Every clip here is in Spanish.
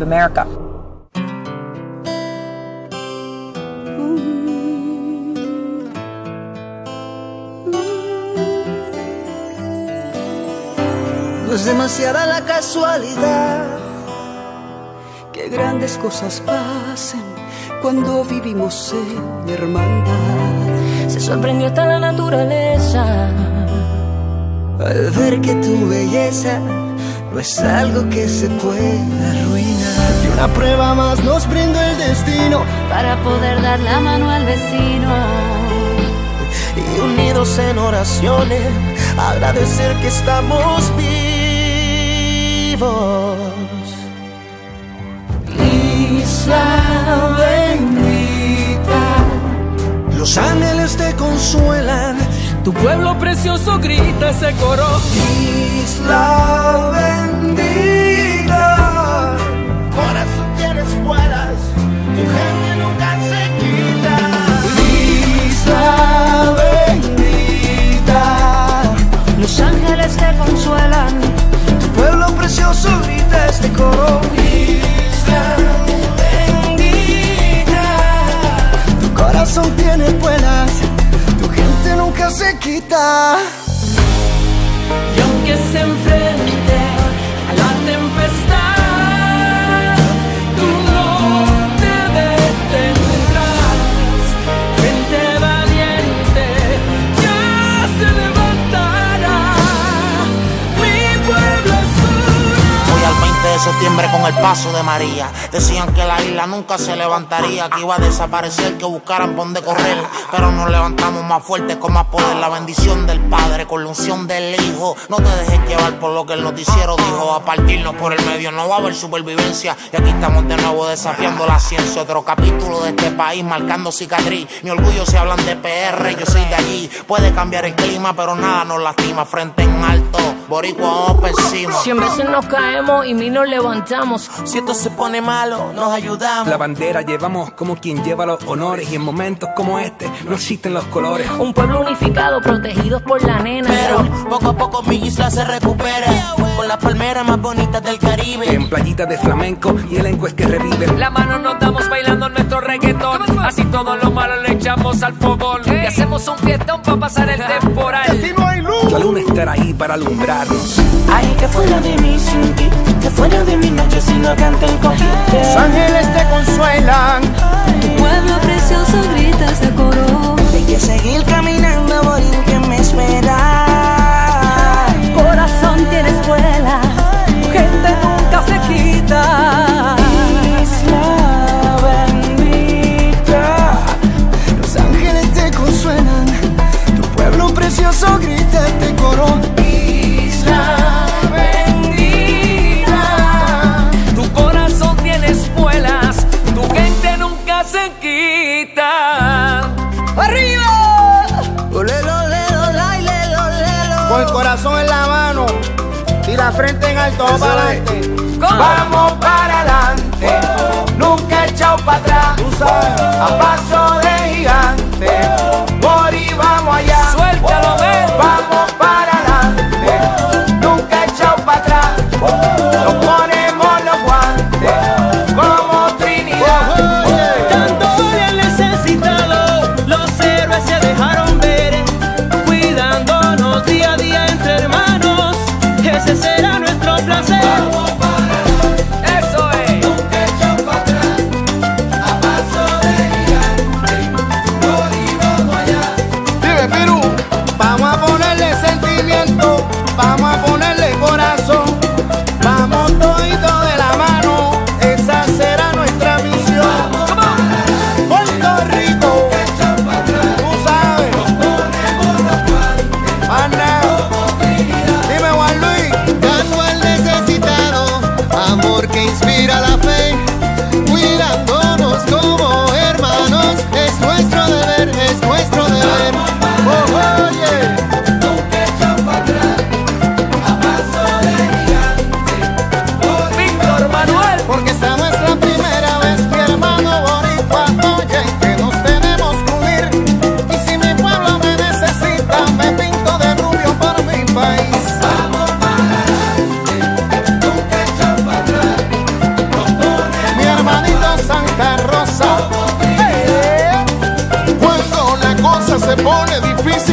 America. No es demasiada la casualidad que grandes cosas pasen cuando vivimos en hermandad. Se sorprendió hasta la naturaleza al ver que tu belleza no es algo que se pueda arruinar. Y una prueba más nos brindó el destino para poder dar la mano al vecino. Y unidos en oraciones, agradecer que estamos vivos. Isla bendita, los ángeles te consuelan. Tu pueblo precioso grita ese coro. Isla corazón tiene buenas, tu gente nunca se quita. Y aunque se enfrente a la tempestad, septiembre con el paso de María. Decían que la isla nunca se levantaría, que iba a desaparecer, que buscaran por dónde correr. Pero nos levantamos más fuertes, con más poder. La bendición del Padre, con la unción del Hijo. No te dejes llevar por lo que el noticiero dijo. A partirnos por el medio no va a haber supervivencia. Y aquí estamos de nuevo desafiando la ciencia. Otro capítulo de este país marcando cicatriz. Mi orgullo se hablan de PR, yo soy de allí. Puede cambiar el clima, pero nada nos lastima. Frente en alto, boricua vamos por encima. Cien veces nos caemos y mí nos levantamos. Si esto se pone malo, nos ayudamos. La bandera llevamos como quien lleva los honores y en momentos como este no existen los colores. Un pueblo unificado, protegidos por la nena. Pero poco a poco mi isla se recupera con las palmeras más bonitas del Caribe. En playitas de flamenco y elenco es que revive. La mano nos damos bailando nuestro reggaetón. Así todo lo malo le echamos al fogón. Y hacemos un fiestón para pasar el temporal. La luna estará ahí para alumbrarnos. Ay, que fuera de mí sin ti, que fuera de mi noche si no canten con Los ángeles te consuelan, Tu pueblo precioso grita ese coro. La mano y la frente en alto, vamos para adelante. Vamos para adelante, nunca echado para atrás. A paso de gigante, por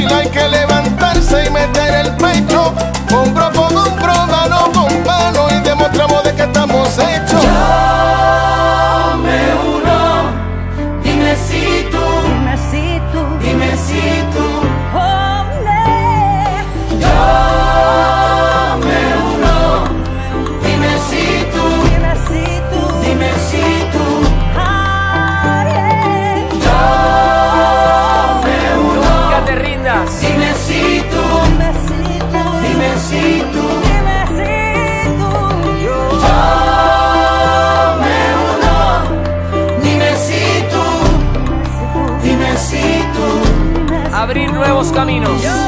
hay que levantarse y meter nuevos caminos.